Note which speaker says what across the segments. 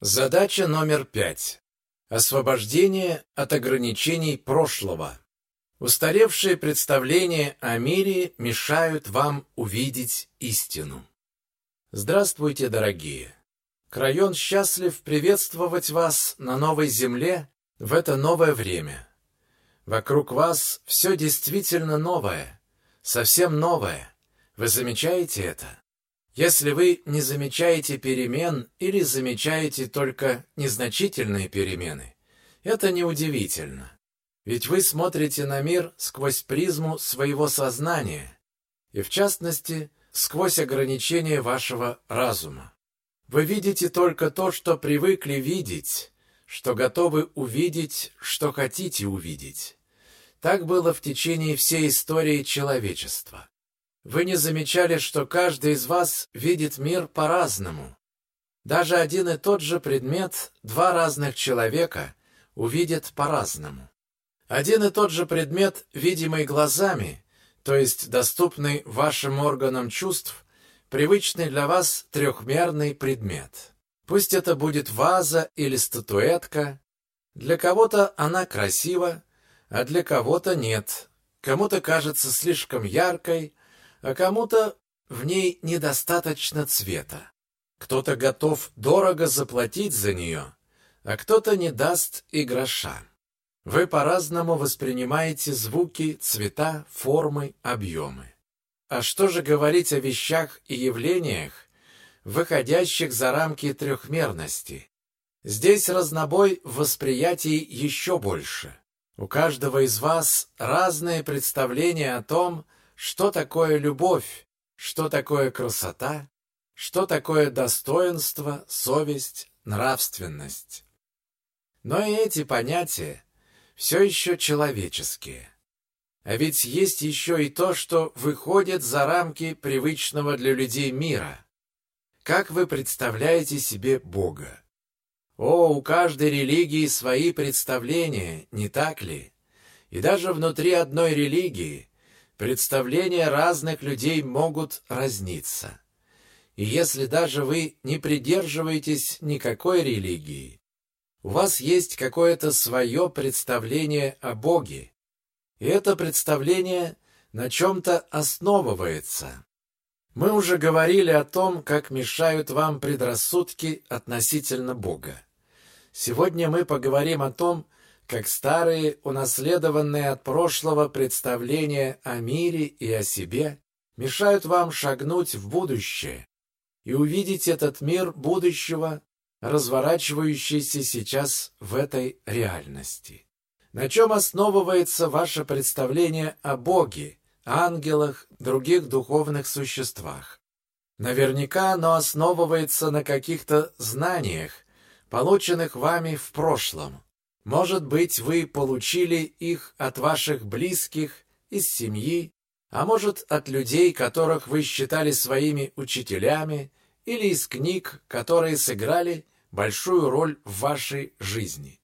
Speaker 1: Задача номер пять. Освобождение от ограничений прошлого. Устаревшие представления о мире мешают вам увидеть истину. Здравствуйте, дорогие! Крайон счастлив приветствовать вас на новой земле в это новое время. Вокруг вас все действительно новое, совсем новое. Вы замечаете это? Если вы не замечаете перемен или замечаете только незначительные перемены, это неудивительно. Ведь вы смотрите на мир сквозь призму своего сознания, и в частности, сквозь ограничения вашего разума. Вы видите только то, что привыкли видеть, что готовы увидеть, что хотите увидеть. Так было в течение всей истории человечества. Вы не замечали, что каждый из вас видит мир по-разному. Даже один и тот же предмет два разных человека увидят по-разному. Один и тот же предмет, видимый глазами, то есть доступный вашим органам чувств, привычный для вас трехмерный предмет. Пусть это будет ваза или статуэтка. Для кого-то она красива, а для кого-то нет. Кому-то кажется слишком яркой, а кому-то в ней недостаточно цвета. Кто-то готов дорого заплатить за нее, а кто-то не даст и гроша. Вы по-разному воспринимаете звуки, цвета, формы, объемы. А что же говорить о вещах и явлениях, выходящих за рамки трехмерности? Здесь разнобой в восприятии еще больше. У каждого из вас разные представления о том, что такое любовь, что такое красота, что такое достоинство, совесть, нравственность. Но и эти понятия все еще человеческие. А ведь есть еще и то, что выходит за рамки привычного для людей мира. Как вы представляете себе Бога? О, у каждой религии свои представления, не так ли? И даже внутри одной религии Представления разных людей могут разниться. И если даже вы не придерживаетесь никакой религии, у вас есть какое-то свое представление о Боге, и это представление на чем-то основывается. Мы уже говорили о том, как мешают вам предрассудки относительно Бога. Сегодня мы поговорим о том, как старые, унаследованные от прошлого представления о мире и о себе, мешают вам шагнуть в будущее и увидеть этот мир будущего, разворачивающийся сейчас в этой реальности. На чем основывается ваше представление о Боге, ангелах, других духовных существах? Наверняка оно основывается на каких-то знаниях, полученных вами в прошлом – может быть, вы получили их от ваших близких, из семьи, а может, от людей, которых вы считали своими учителями, или из книг, которые сыграли большую роль в вашей жизни.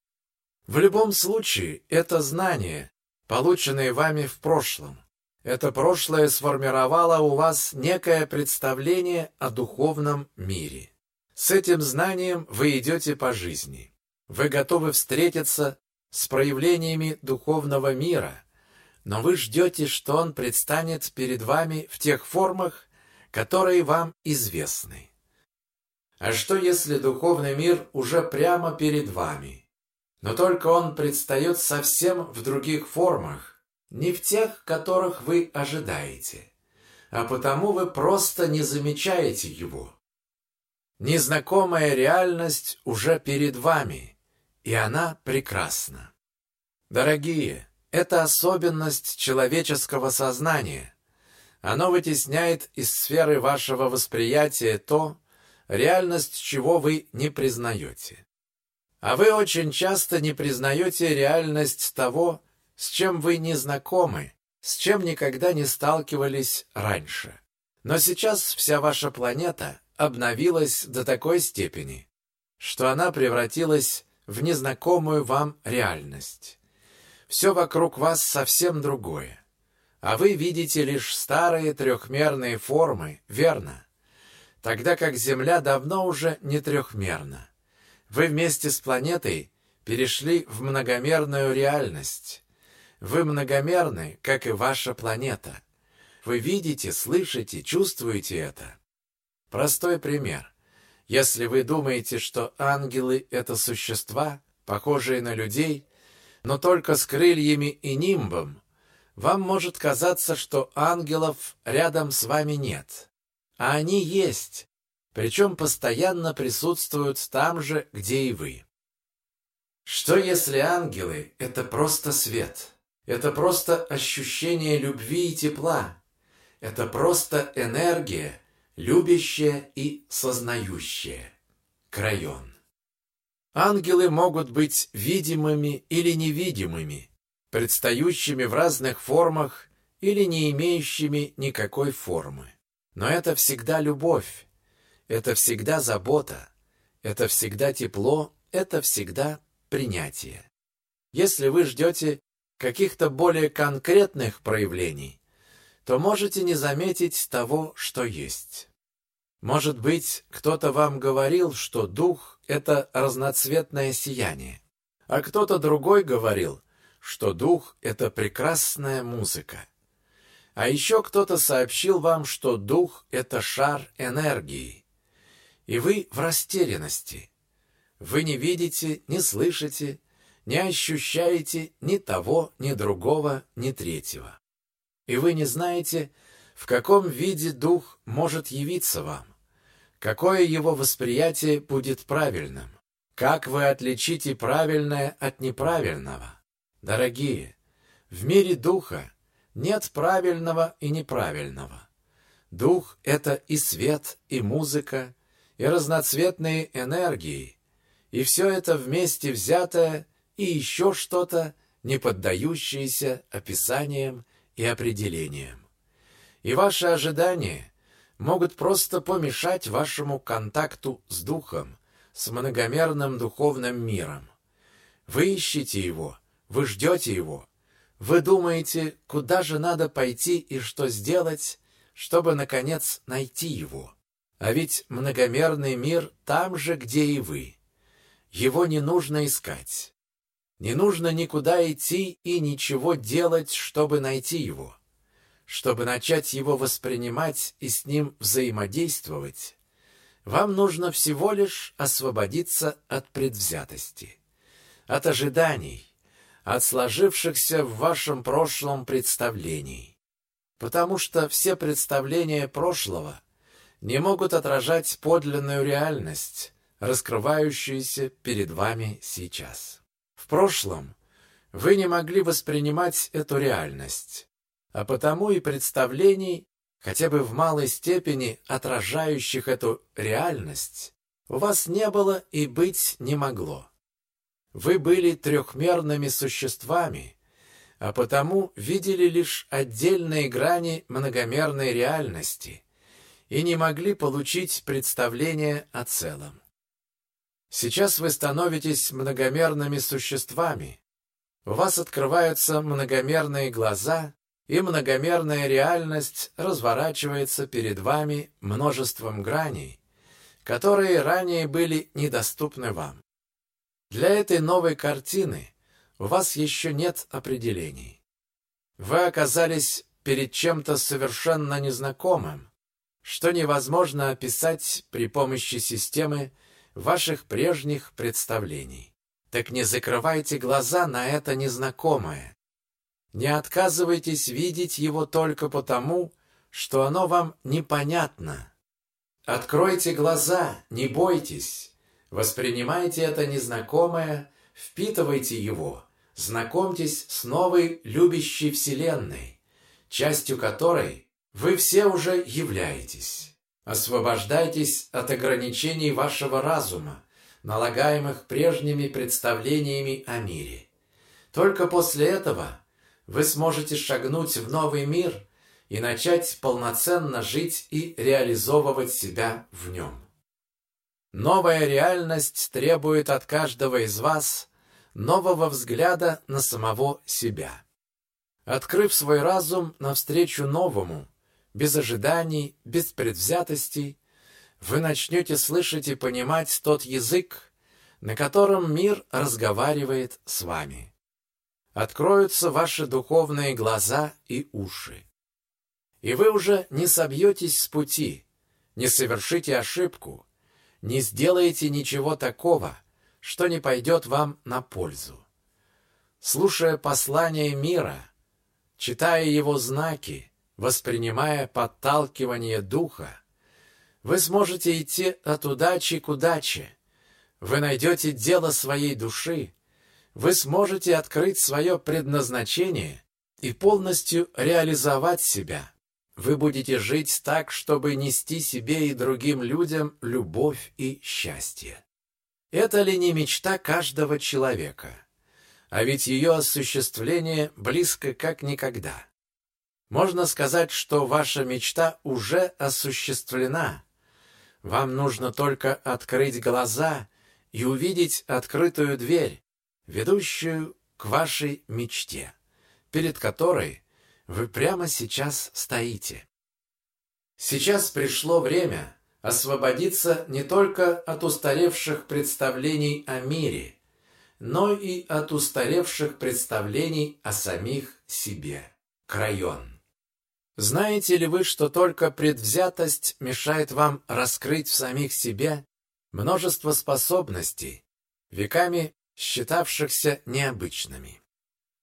Speaker 1: В любом случае, это знание, полученное вами в прошлом. Это прошлое сформировало у вас некое представление о духовном мире. С этим знанием вы идете по жизни. Вы готовы встретиться с проявлениями духовного мира, но вы ждете, что он предстанет перед вами в тех формах, которые вам известны. А что, если духовный мир уже прямо перед вами, но только он предстает совсем в других формах, не в тех, которых вы ожидаете, а потому вы просто не замечаете его? Незнакомая реальность уже перед вами – и она прекрасна. Дорогие, это особенность человеческого сознания. Оно вытесняет из сферы вашего восприятия то, реальность чего вы не признаете. А вы очень часто не признаете реальность того, с чем вы не знакомы, с чем никогда не сталкивались раньше. Но сейчас вся ваша планета обновилась до такой степени, что она превратилась в незнакомую вам реальность. Все вокруг вас совсем другое. А вы видите лишь старые трехмерные формы, верно? Тогда как Земля давно уже не трехмерна. Вы вместе с планетой перешли в многомерную реальность. Вы многомерны, как и ваша планета. Вы видите, слышите, чувствуете это. Простой пример. Если вы думаете, что ангелы — это существа, похожие на людей, но только с крыльями и нимбом, вам может казаться, что ангелов рядом с вами нет. А они есть, причем постоянно присутствуют там же, где и вы. Что если ангелы — это просто свет? Это просто ощущение любви и тепла. Это просто энергия, любящая и сознающая. Крайон. Ангелы могут быть видимыми или невидимыми, предстающими в разных формах или не имеющими никакой формы. Но это всегда любовь, это всегда забота, это всегда тепло, это всегда принятие. Если вы ждете каких-то более конкретных проявлений, то можете не заметить того, что есть. Может быть, кто-то вам говорил, что дух — это разноцветное сияние, а кто-то другой говорил, что дух — это прекрасная музыка. А еще кто-то сообщил вам, что дух — это шар энергии. И вы в растерянности. Вы не видите, не слышите, не ощущаете ни того, ни другого, ни третьего. И вы не знаете, в каком виде дух может явиться вам, какое его восприятие будет правильным, как вы отличите правильное от неправильного. Дорогие, в мире духа нет правильного и неправильного. Дух — это и свет, и музыка, и разноцветные энергии, и все это вместе взятое и еще что-то, не поддающееся описаниям и определениям. И ваши ожидания могут просто помешать вашему контакту с Духом, с многомерным духовным миром. Вы ищете его, вы ждете его, вы думаете, куда же надо пойти и что сделать, чтобы, наконец, найти его. А ведь многомерный мир там же, где и вы. Его не нужно искать. Не нужно никуда идти и ничего делать, чтобы найти его. Чтобы начать его воспринимать и с ним взаимодействовать, вам нужно всего лишь освободиться от предвзятости, от ожиданий, от сложившихся в вашем прошлом представлений. Потому что все представления прошлого не могут отражать подлинную реальность, раскрывающуюся перед вами сейчас. В прошлом вы не могли воспринимать эту реальность, а потому и представлений, хотя бы в малой степени отражающих эту реальность, у вас не было и быть не могло. Вы были трехмерными существами, а потому видели лишь отдельные грани многомерной реальности и не могли получить представление о целом. Сейчас вы становитесь многомерными существами. У вас открываются многомерные глаза, и многомерная реальность разворачивается перед вами множеством граней, которые ранее были недоступны вам. Для этой новой картины у вас еще нет определений. Вы оказались перед чем-то совершенно незнакомым, что невозможно описать при помощи системы ваших прежних представлений. Так не закрывайте глаза на это незнакомое. Не отказывайтесь видеть его только потому, что оно вам непонятно. Откройте глаза, не бойтесь. Воспринимайте это незнакомое, впитывайте его, знакомьтесь с новой любящей Вселенной, частью которой вы все уже являетесь. Освобождайтесь от ограничений вашего разума, налагаемых прежними представлениями о мире. Только после этого вы сможете шагнуть в новый мир и начать полноценно жить и реализовывать себя в нем. Новая реальность требует от каждого из вас нового взгляда на самого себя. Открыв свой разум навстречу новому, без ожиданий, без предвзятостей, вы начнете слышать и понимать тот язык, на котором мир разговаривает с вами. Откроются ваши духовные глаза и уши. И вы уже не собьетесь с пути, не совершите ошибку, не сделаете ничего такого, что не пойдет вам на пользу. Слушая послание мира, читая его знаки, воспринимая подталкивание духа, вы сможете идти от удачи к удаче. Вы найдете дело своей души, вы сможете открыть свое предназначение и полностью реализовать себя. Вы будете жить так, чтобы нести себе и другим людям любовь и счастье. Это ли не мечта каждого человека? А ведь ее осуществление близко как никогда. Можно сказать, что ваша мечта уже осуществлена. Вам нужно только открыть глаза и увидеть открытую дверь, ведущую к вашей мечте, перед которой вы прямо сейчас стоите. Сейчас пришло время освободиться не только от устаревших представлений о мире, но и от устаревших представлений о самих себе. Крайон. Знаете ли вы, что только предвзятость мешает вам раскрыть в самих себе множество способностей, веками считавшихся необычными?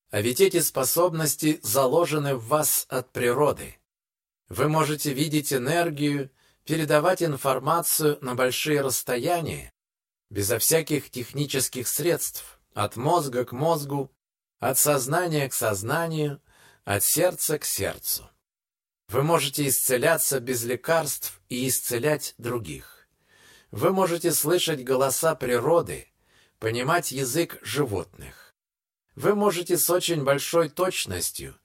Speaker 1: А ведь эти способности заложены в вас от природы. Вы можете видеть энергию, передавать информацию на большие расстояния, безо всяких технических средств, от мозга к мозгу, от сознания к сознанию, от сердца к сердцу. Вы можете исцеляться без лекарств и исцелять других. Вы можете слышать голоса природы, понимать язык животных. Вы можете с очень большой точностью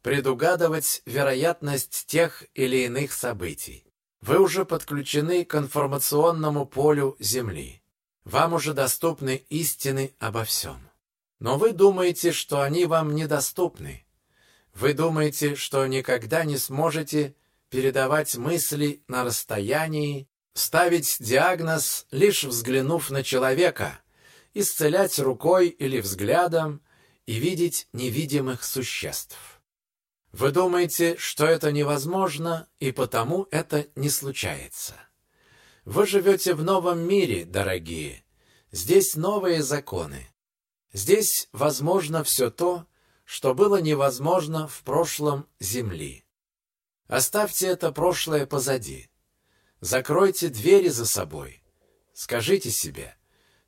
Speaker 1: предугадывать вероятность тех или иных событий. Вы уже подключены к информационному полю Земли. Вам уже доступны истины обо всем. Но вы думаете, что они вам недоступны. Вы думаете, что никогда не сможете передавать мысли на расстоянии, ставить диагноз, лишь взглянув на человека, исцелять рукой или взглядом и видеть невидимых существ. Вы думаете, что это невозможно, и потому это не случается. Вы живете в новом мире, дорогие. Здесь новые законы. Здесь возможно все то, что было невозможно в прошлом Земли. Оставьте это прошлое позади. Закройте двери за собой. Скажите себе,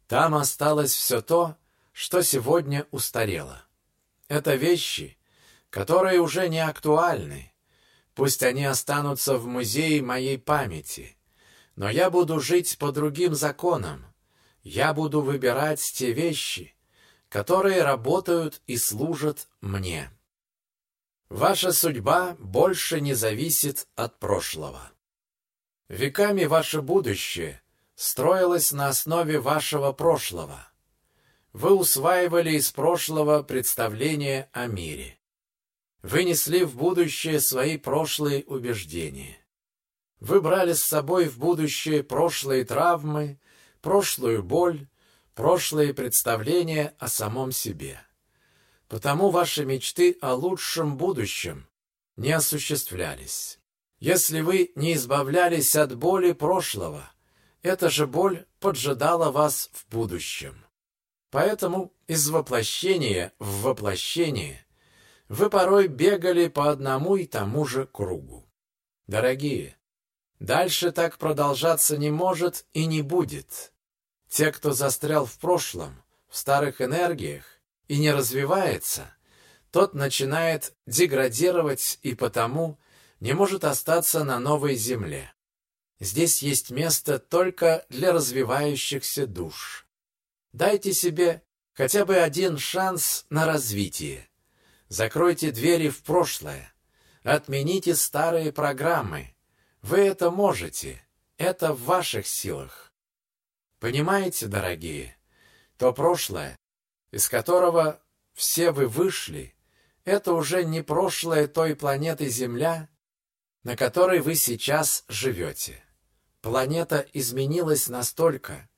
Speaker 1: там осталось все то, что сегодня устарело. Это вещи, которые уже не актуальны. Пусть они останутся в музее моей памяти. Но я буду жить по другим законам. Я буду выбирать те вещи, которые работают и служат мне. Ваша судьба больше не зависит от прошлого. Веками ваше будущее строилось на основе вашего прошлого. Вы усваивали из прошлого представления о мире. Вы несли в будущее свои прошлые убеждения. Вы брали с собой в будущее прошлые травмы, прошлую боль, прошлые представления о самом себе. Потому ваши мечты о лучшем будущем не осуществлялись. Если вы не избавлялись от боли прошлого, эта же боль поджидала вас в будущем. Поэтому из воплощения в воплощение вы порой бегали по одному и тому же кругу. Дорогие, дальше так продолжаться не может и не будет. Те, кто застрял в прошлом, в старых энергиях и не развивается, тот начинает деградировать и потому не может остаться на новой земле. Здесь есть место только для развивающихся душ. Дайте себе хотя бы один шанс на развитие. Закройте двери в прошлое. Отмените старые программы. Вы это можете. Это в ваших силах. Понимаете, дорогие, то прошлое, из которого все вы вышли, это уже не прошлое той планеты Земля, на которой вы сейчас живете. Планета изменилась настолько,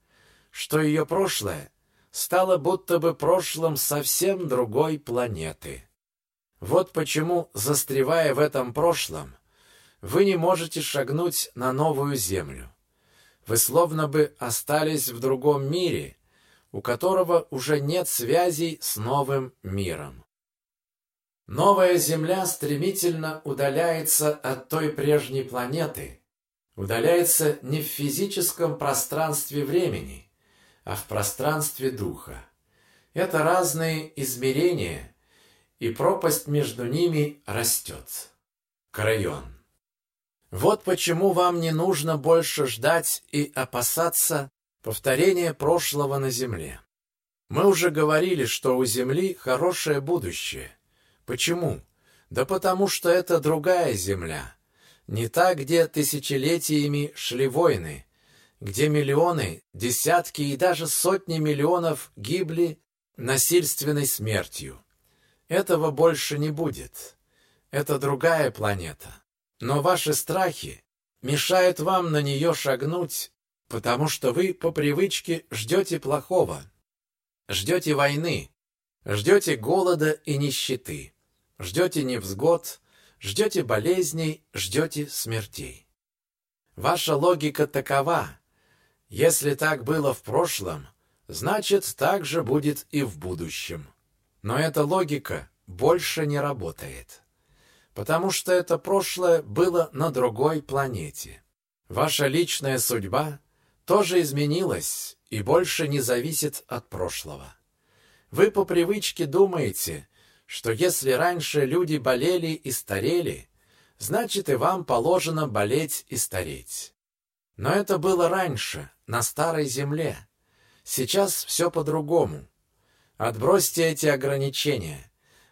Speaker 1: что ее прошлое стало будто бы прошлым совсем другой планеты. Вот почему, застревая в этом прошлом, вы не можете шагнуть на новую землю. Вы словно бы остались в другом мире, у которого уже нет связей с новым миром. Новая Земля стремительно удаляется от той прежней планеты, удаляется не в физическом пространстве времени, а в пространстве духа. Это разные измерения, и пропасть между ними растет. Крайон. Вот почему вам не нужно больше ждать и опасаться повторения прошлого на Земле. Мы уже говорили, что у Земли хорошее будущее. Почему? Да потому что это другая Земля. Не та, где тысячелетиями шли войны, где миллионы, десятки и даже сотни миллионов гибли насильственной смертью. Этого больше не будет. Это другая планета. Но ваши страхи мешают вам на нее шагнуть, потому что вы по привычке ждете плохого. Ждете войны, ждете голода и нищеты, ждете невзгод, ждете болезней, ждете смертей. Ваша логика такова. Если так было в прошлом, значит, так же будет и в будущем. Но эта логика больше не работает потому что это прошлое было на другой планете. Ваша личная судьба тоже изменилась и больше не зависит от прошлого. Вы по привычке думаете, что если раньше люди болели и старели, значит и вам положено болеть и стареть. Но это было раньше, на старой земле. Сейчас все по-другому. Отбросьте эти ограничения.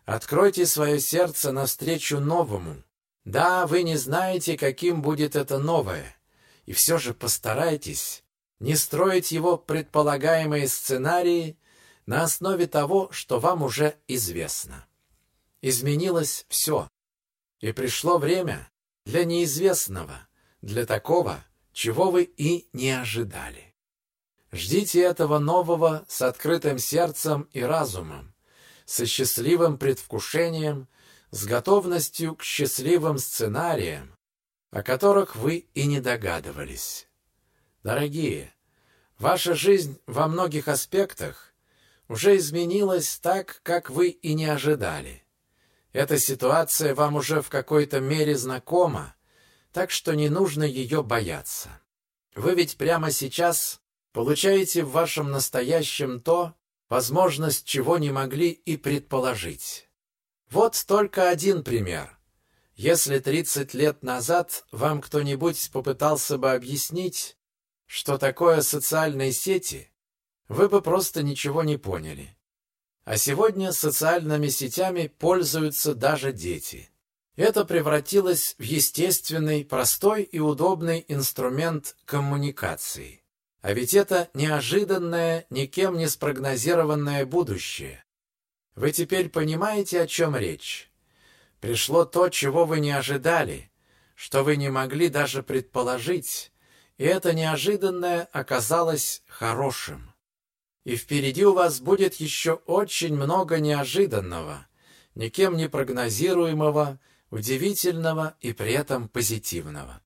Speaker 1: Откройте свое сердце навстречу новому. Да, вы не знаете, каким будет это новое, и все же постарайтесь не строить его предполагаемые сценарии на основе того, что вам уже известно. Изменилось все, и пришло время для неизвестного, для такого, чего вы и не ожидали. Ждите этого нового с открытым сердцем и разумом, со счастливым предвкушением, с готовностью к счастливым сценариям, о которых вы и не догадывались. Дорогие, ваша жизнь во многих аспектах уже изменилась так, как вы и не ожидали. Эта ситуация вам уже в какой-то мере знакома, так что не нужно ее бояться. Вы ведь прямо сейчас получаете в вашем настоящем то, возможность чего не могли и предположить. Вот только один пример. Если 30 лет назад вам кто-нибудь попытался бы объяснить, что такое социальные сети, вы бы просто ничего не поняли. А сегодня социальными сетями пользуются даже дети. Это превратилось в естественный, простой и удобный инструмент коммуникации. А ведь это неожиданное, никем не спрогнозированное будущее. Вы теперь понимаете, о чем речь? Пришло то, чего вы не ожидали, что вы не могли даже предположить, и это неожиданное оказалось хорошим. И впереди у вас будет еще очень много неожиданного, никем не прогнозируемого, удивительного и при этом позитивного.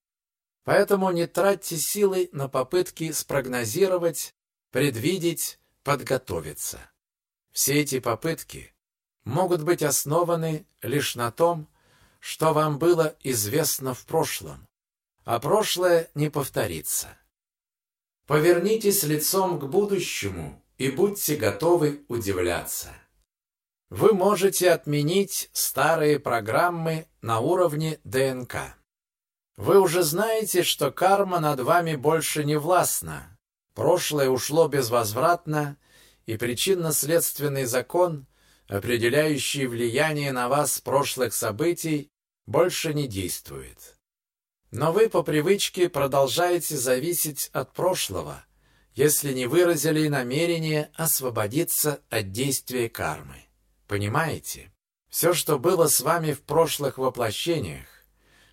Speaker 1: Поэтому не тратьте силы на попытки спрогнозировать, предвидеть, подготовиться. Все эти попытки могут быть основаны лишь на том, что вам было известно в прошлом, а прошлое не повторится. Повернитесь лицом к будущему и будьте готовы удивляться. Вы можете отменить старые программы на уровне ДНК. Вы уже знаете, что карма над вами больше не властна. Прошлое ушло безвозвратно, и причинно-следственный закон, определяющий влияние на вас прошлых событий, больше не действует. Но вы по привычке продолжаете зависеть от прошлого, если не выразили намерение освободиться от действия кармы. Понимаете? Все, что было с вами в прошлых воплощениях,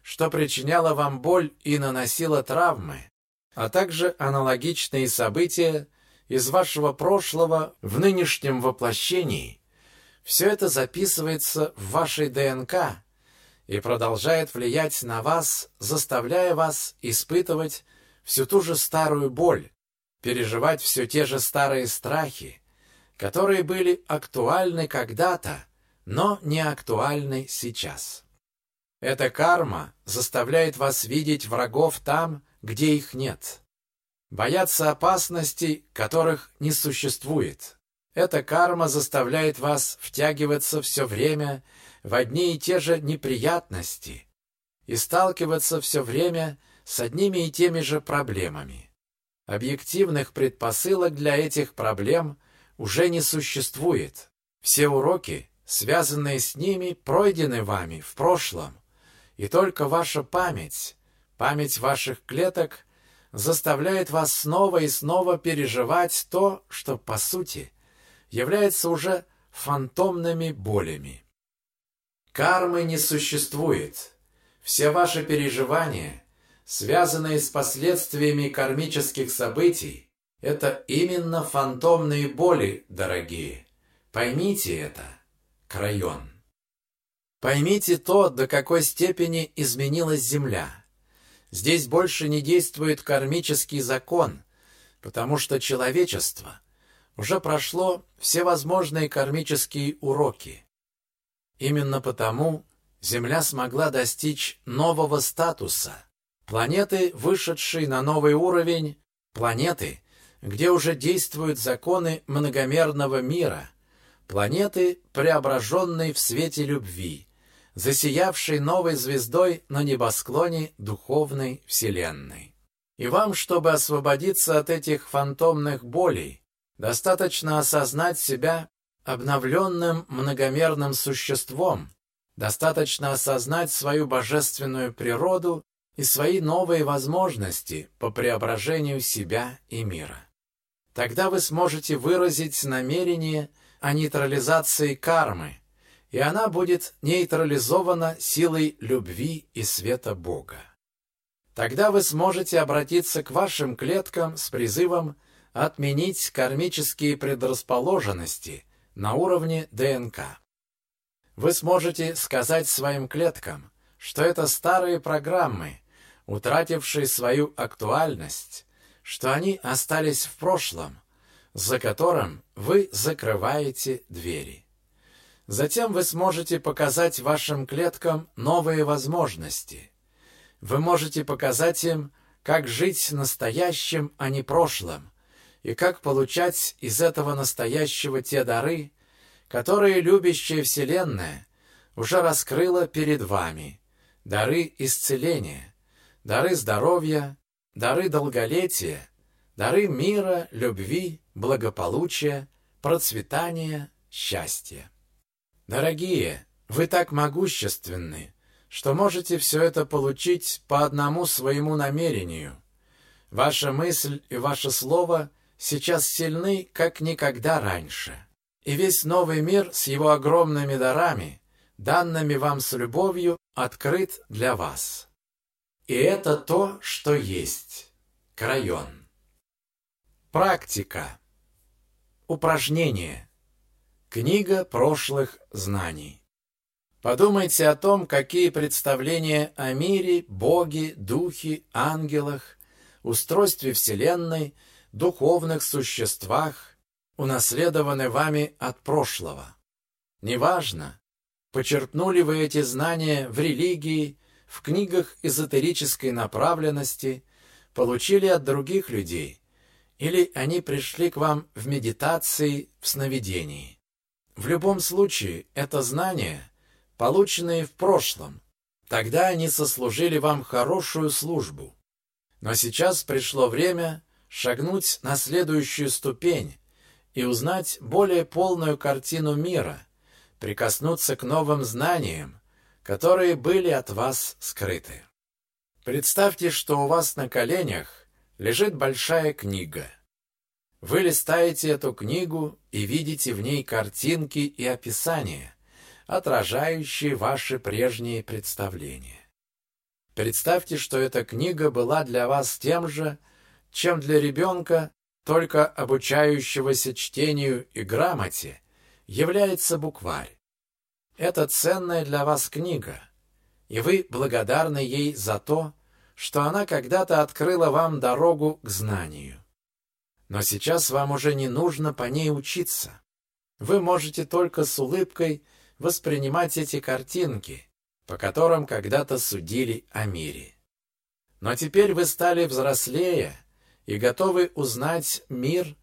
Speaker 1: что причиняло вам боль и наносило травмы, а также аналогичные события из вашего прошлого в нынешнем воплощении, все это записывается в вашей ДНК и продолжает влиять на вас, заставляя вас испытывать всю ту же старую боль, переживать все те же старые страхи, которые были актуальны когда-то, но не актуальны сейчас. Эта карма заставляет вас видеть врагов там, где их нет. Бояться опасностей, которых не существует. Эта карма заставляет вас втягиваться все время в одни и те же неприятности и сталкиваться все время с одними и теми же проблемами. Объективных предпосылок для этих проблем уже не существует. Все уроки, связанные с ними, пройдены вами в прошлом, и только ваша память, память ваших клеток, заставляет вас снова и снова переживать то, что, по сути, является уже фантомными болями. Кармы не существует. Все ваши переживания – связанные с последствиями кармических событий, это именно фантомные боли, дорогие. Поймите это, Крайон. Поймите то, до какой степени изменилась Земля. Здесь больше не действует кармический закон, потому что человечество уже прошло все возможные кармические уроки. Именно потому Земля смогла достичь нового статуса – Планеты, вышедшие на новый уровень, планеты, где уже действуют законы многомерного мира, планеты, преображенные в свете любви, засиявшей новой звездой на небосклоне духовной вселенной. И вам, чтобы освободиться от этих фантомных болей, достаточно осознать себя обновленным многомерным существом, достаточно осознать свою божественную природу и свои новые возможности по преображению себя и мира. Тогда вы сможете выразить намерение о нейтрализации кармы, и она будет нейтрализована силой любви и света Бога. Тогда вы сможете обратиться к вашим клеткам с призывом отменить кармические предрасположенности на уровне ДНК. Вы сможете сказать своим клеткам, что это старые программы, утратившие свою актуальность, что они остались в прошлом, за которым вы закрываете двери. Затем вы сможете показать вашим клеткам новые возможности. Вы можете показать им, как жить настоящим, а не прошлым, и как получать из этого настоящего те дары, которые любящая Вселенная уже раскрыла перед вами, дары исцеления, дары здоровья, дары долголетия, дары мира, любви, благополучия, процветания, счастья. Дорогие, вы так могущественны, что можете все это получить по одному своему намерению. Ваша мысль и ваше слово сейчас сильны, как никогда раньше. И весь новый мир с его огромными дарами, данными вам с любовью, открыт для вас. И это то, что есть. Крайон. Практика. Упражнение. Книга прошлых знаний. Подумайте о том, какие представления о мире, Боге, Духе, ангелах, устройстве Вселенной, духовных существах унаследованы вами от прошлого. Неважно, почерпнули вы эти знания в религии, в книгах эзотерической направленности, получили от других людей, или они пришли к вам в медитации, в сновидении. В любом случае, это знания, полученные в прошлом, тогда они сослужили вам хорошую службу. Но сейчас пришло время шагнуть на следующую ступень и узнать более полную картину мира, прикоснуться к новым знаниям, которые были от вас скрыты. Представьте, что у вас на коленях лежит большая книга. Вы листаете эту книгу и видите в ней картинки и описания, отражающие ваши прежние представления. Представьте, что эта книга была для вас тем же, чем для ребенка только обучающегося чтению и грамоте, является букварь. Это ценная для вас книга, и вы благодарны ей за то, что она когда-то открыла вам дорогу к знанию. Но сейчас вам уже не нужно по ней учиться. Вы можете только с улыбкой воспринимать эти картинки, по которым когда-то судили о мире. Но теперь вы стали взрослее и готовы узнать мир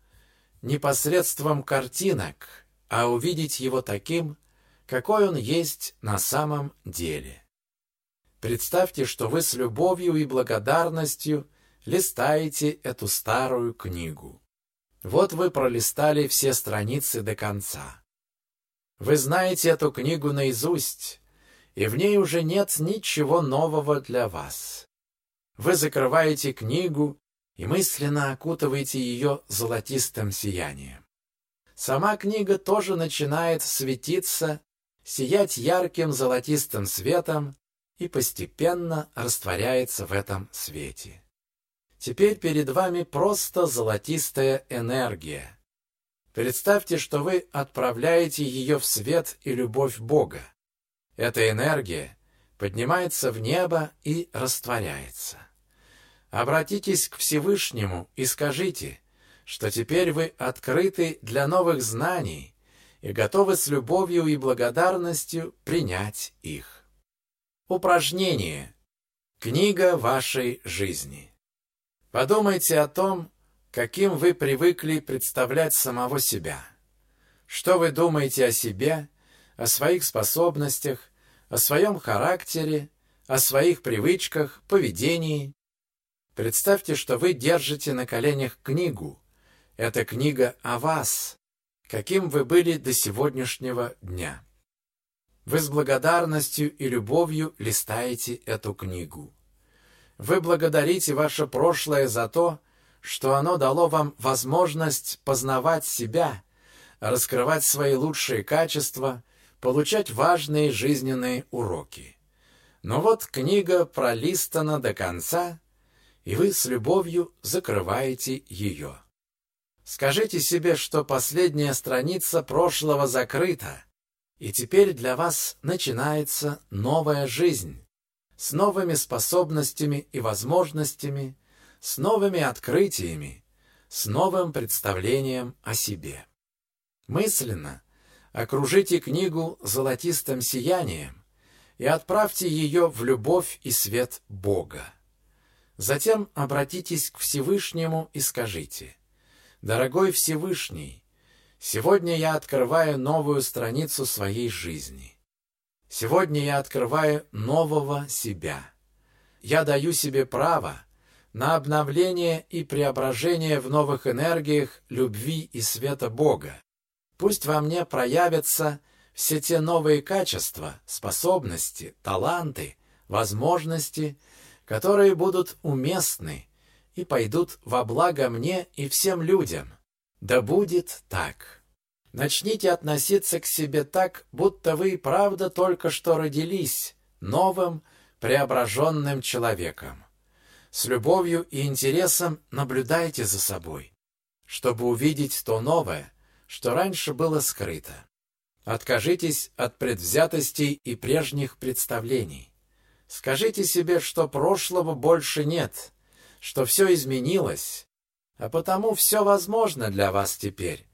Speaker 1: не посредством картинок, а увидеть его таким, какой он есть на самом деле. Представьте, что вы с любовью и благодарностью листаете эту старую книгу. Вот вы пролистали все страницы до конца. Вы знаете эту книгу наизусть, и в ней уже нет ничего нового для вас. Вы закрываете книгу и мысленно окутываете ее золотистым сиянием. Сама книга тоже начинает светиться, сиять ярким золотистым светом и постепенно растворяется в этом свете. Теперь перед вами просто золотистая энергия. Представьте, что вы отправляете ее в свет и любовь Бога. Эта энергия поднимается в небо и растворяется. Обратитесь к Всевышнему и скажите, что теперь вы открыты для новых знаний и готовы с любовью и благодарностью принять их. Упражнение. Книга вашей жизни. Подумайте о том, каким вы привыкли представлять самого себя. Что вы думаете о себе, о своих способностях, о своем характере, о своих привычках, поведении. Представьте, что вы держите на коленях книгу. Это книга о вас, каким вы были до сегодняшнего дня. Вы с благодарностью и любовью листаете эту книгу. Вы благодарите ваше прошлое за то, что оно дало вам возможность познавать себя, раскрывать свои лучшие качества, получать важные жизненные уроки. Но вот книга пролистана до конца, и вы с любовью закрываете ее. Скажите себе, что последняя страница прошлого закрыта, и теперь для вас начинается новая жизнь с новыми способностями и возможностями, с новыми открытиями, с новым представлением о себе. Мысленно окружите книгу золотистым сиянием и отправьте ее в любовь и свет Бога. Затем обратитесь к Всевышнему и скажите, «Дорогой Всевышний, Сегодня я открываю новую страницу своей жизни. Сегодня я открываю нового себя. Я даю себе право на обновление и преображение в новых энергиях любви и света Бога. Пусть во мне проявятся все те новые качества, способности, таланты, возможности, которые будут уместны и пойдут во благо мне и всем людям. Да будет так. Начните относиться к себе так, будто вы правда только что родились новым, преображенным человеком. С любовью и интересом наблюдайте за собой, чтобы увидеть то новое, что раньше было скрыто. Откажитесь от предвзятостей и прежних представлений. Скажите себе, что прошлого больше нет, что все изменилось, а потому все возможно для вас теперь.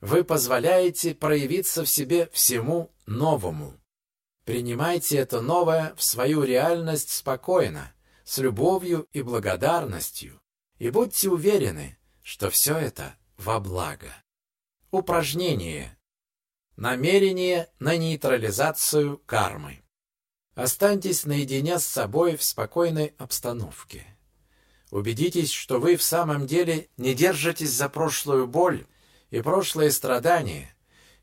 Speaker 1: Вы позволяете проявиться в себе всему новому. Принимайте это новое в свою реальность спокойно, с любовью и благодарностью, и будьте уверены, что все это во благо. Упражнение. Намерение на нейтрализацию кармы. Останьтесь наедине с собой в спокойной обстановке. Убедитесь, что вы в самом деле не держитесь за прошлую боль и прошлые страдания,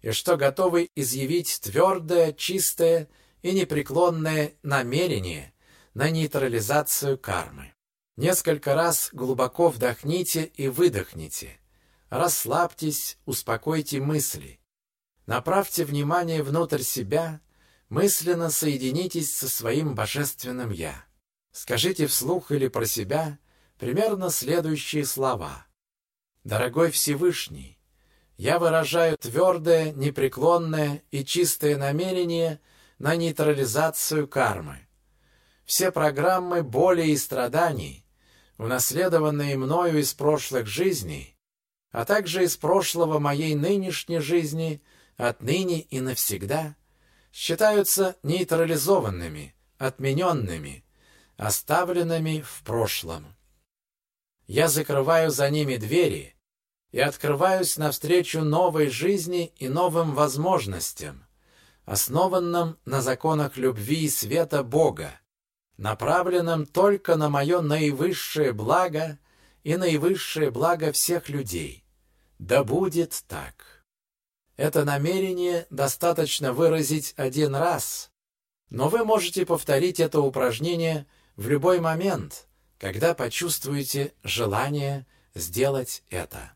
Speaker 1: и что готовы изъявить твердое, чистое и непреклонное намерение на нейтрализацию кармы. Несколько раз глубоко вдохните и выдохните. Расслабьтесь, успокойте мысли. Направьте внимание внутрь себя, мысленно соединитесь со своим божественным «Я». Скажите вслух или про себя примерно следующие слова. Дорогой Всевышний, я выражаю твердое, непреклонное и чистое намерение на нейтрализацию кармы. Все программы боли и страданий, унаследованные мною из прошлых жизней, а также из прошлого моей нынешней жизни, отныне и навсегда, считаются нейтрализованными, отмененными, оставленными в прошлом. Я закрываю за ними двери и открываюсь навстречу новой жизни и новым возможностям, основанным на законах любви и света Бога, направленным только на мое наивысшее благо и наивысшее благо всех людей. Да будет так. Это намерение достаточно выразить один раз, но вы можете повторить это упражнение в любой момент, когда почувствуете желание сделать это.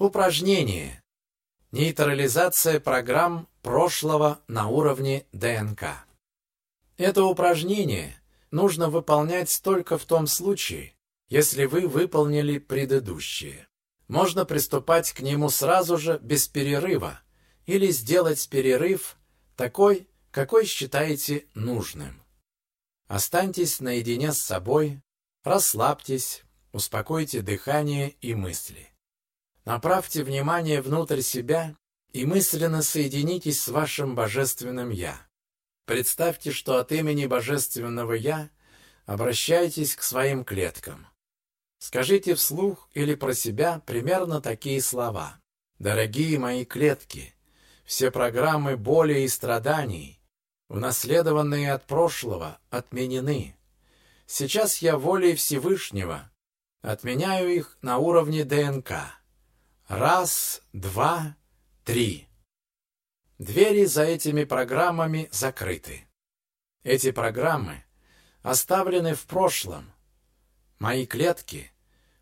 Speaker 1: Упражнение. Нейтрализация программ прошлого на уровне ДНК. Это упражнение нужно выполнять только в том случае, если вы выполнили предыдущее. Можно приступать к нему сразу же, без перерыва, или сделать перерыв такой, какой считаете нужным. Останьтесь наедине с собой, расслабьтесь, успокойте дыхание и мысли. Направьте внимание внутрь себя и мысленно соединитесь с вашим божественным «Я». Представьте, что от имени божественного «Я» обращаетесь к своим клеткам. Скажите вслух или про себя примерно такие слова. «Дорогие мои клетки, все программы боли и страданий, унаследованные от прошлого, отменены. Сейчас я волей Всевышнего отменяю их на уровне ДНК. Раз, два, три. Двери за этими программами закрыты. Эти программы оставлены в прошлом. Мои клетки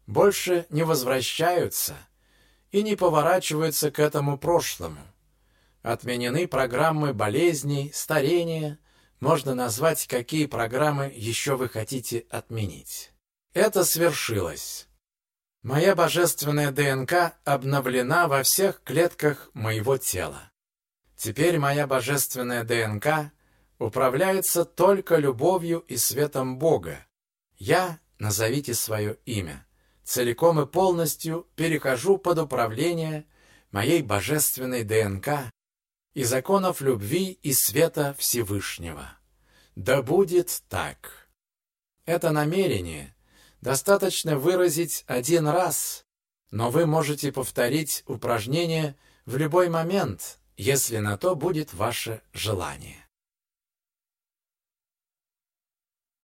Speaker 1: больше не возвращаются и не поворачиваются к этому прошлому. Отменены программы болезней, старения, можно назвать, какие программы еще вы хотите отменить. Это свершилось. Моя божественная ДНК обновлена во всех клетках моего тела. Теперь моя божественная ДНК управляется только любовью и светом Бога. Я, назовите свое имя, целиком и полностью перехожу под управление моей божественной ДНК и законов любви и света Всевышнего. Да будет так. Это намерение достаточно выразить один раз, но вы можете повторить упражнение в любой момент, если на то будет ваше желание.